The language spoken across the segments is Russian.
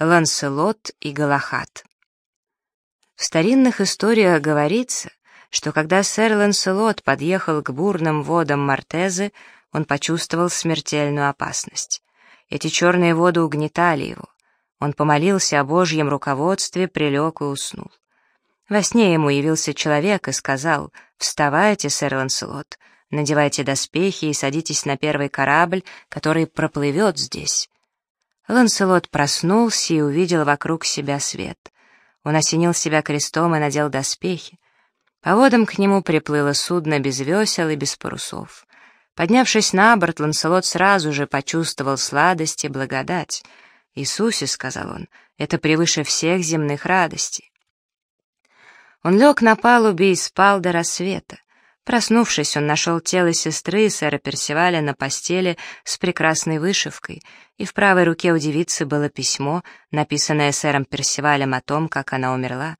Ланселот и Галахат В старинных историях говорится, что когда сэр Ланселот подъехал к бурным водам Мортезы, он почувствовал смертельную опасность. Эти черные воды угнетали его. Он помолился о Божьем руководстве, прилег и уснул. Во сне ему явился человек и сказал, «Вставайте, сэр Ланселот, надевайте доспехи и садитесь на первый корабль, который проплывет здесь». Ланселот проснулся и увидел вокруг себя свет. Он осенил себя крестом и надел доспехи. По водам к нему приплыло судно без весел и без парусов. Поднявшись на борт, Ланселот сразу же почувствовал сладость и благодать. «Иисусе», — сказал он, — «это превыше всех земных радостей». Он лег на палубе и спал до рассвета. Проснувшись, он нашел тело сестры сэра Персиваля на постели с прекрасной вышивкой, и в правой руке у девицы было письмо, написанное сэром Персивалем о том, как она умерла.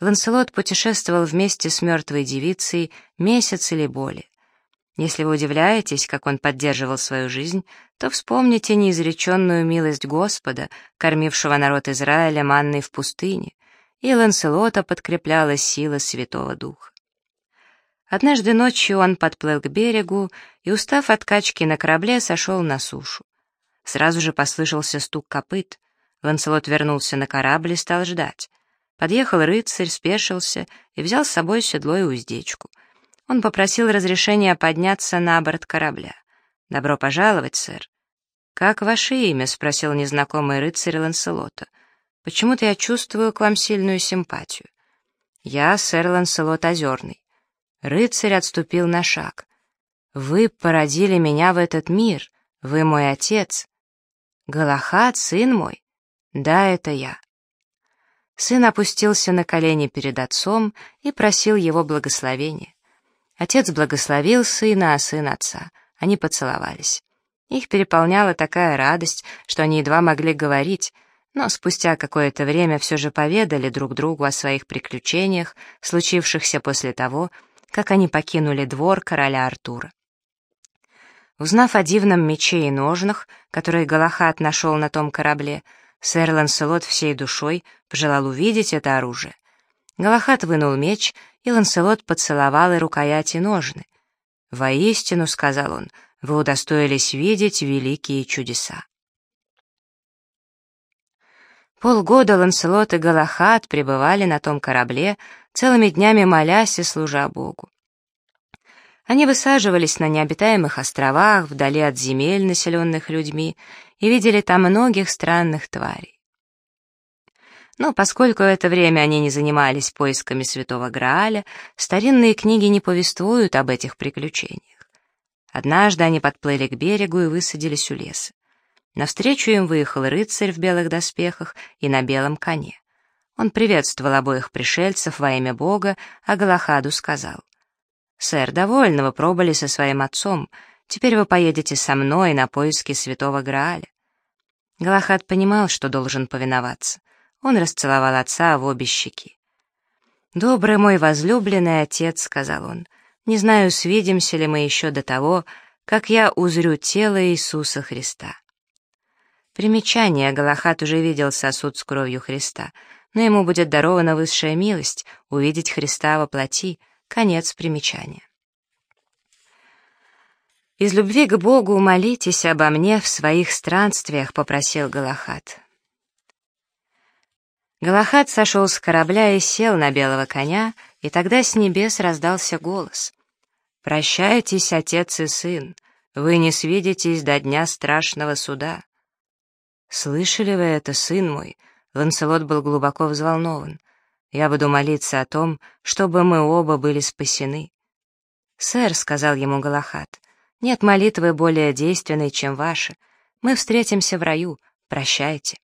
Ланселот путешествовал вместе с мертвой девицей месяц или более. Если вы удивляетесь, как он поддерживал свою жизнь, то вспомните неизреченную милость Господа, кормившего народ Израиля манной в пустыне, и Ланселота подкрепляла сила Святого Духа. Однажды ночью он подплыл к берегу и, устав от качки на корабле, сошел на сушу. Сразу же послышался стук копыт. Ланселот вернулся на корабль и стал ждать. Подъехал рыцарь, спешился и взял с собой седло и уздечку. Он попросил разрешения подняться на борт корабля. «Добро пожаловать, сэр». «Как ваше имя?» — спросил незнакомый рыцарь Ланселота. «Почему-то я чувствую к вам сильную симпатию». «Я сэр Ланселот Озерный». Рыцарь отступил на шаг. «Вы породили меня в этот мир. Вы мой отец». «Галахат, сын мой?» «Да, это я». Сын опустился на колени перед отцом и просил его благословения. Отец благословил сына, а сын отца. Они поцеловались. Их переполняла такая радость, что они едва могли говорить, но спустя какое-то время все же поведали друг другу о своих приключениях, случившихся после того, как они покинули двор короля Артура. Узнав о дивном мече и ножнах, которые Галахат нашел на том корабле, сэр Ланселот всей душой пожелал увидеть это оружие. Галахат вынул меч, и Ланселот поцеловал и рукояти ножны. «Воистину», — сказал он, — «вы удостоились видеть великие чудеса». Полгода Ланселот и Галахат пребывали на том корабле, целыми днями молясь и служа Богу. Они высаживались на необитаемых островах, вдали от земель, населенных людьми, и видели там многих странных тварей. Но поскольку в это время они не занимались поисками святого Грааля, старинные книги не повествуют об этих приключениях. Однажды они подплыли к берегу и высадились у леса. Навстречу им выехал рыцарь в белых доспехах и на белом коне. Он приветствовал обоих пришельцев во имя Бога, а Галахаду сказал, «Сэр, довольно вы пробыли со своим отцом, теперь вы поедете со мной на поиски святого Грааля». Галахад понимал, что должен повиноваться. Он расцеловал отца в обе щеки. «Добрый мой возлюбленный отец», — сказал он, — «не знаю, свидимся ли мы еще до того, как я узрю тело Иисуса Христа». Примечание, Галахат уже видел сосуд с кровью Христа — но ему будет дарована высшая милость увидеть Христа во плоти. Конец примечания. «Из любви к Богу молитесь обо мне в своих странствиях», — попросил Галахат. Галахат сошел с корабля и сел на белого коня, и тогда с небес раздался голос. «Прощайтесь, отец и сын, вы не свидитесь до дня страшного суда». «Слышали вы это, сын мой?» Ланселот был глубоко взволнован. «Я буду молиться о том, чтобы мы оба были спасены». «Сэр», — сказал ему Галахат, — «нет молитвы более действенной, чем ваша. Мы встретимся в раю. Прощайте».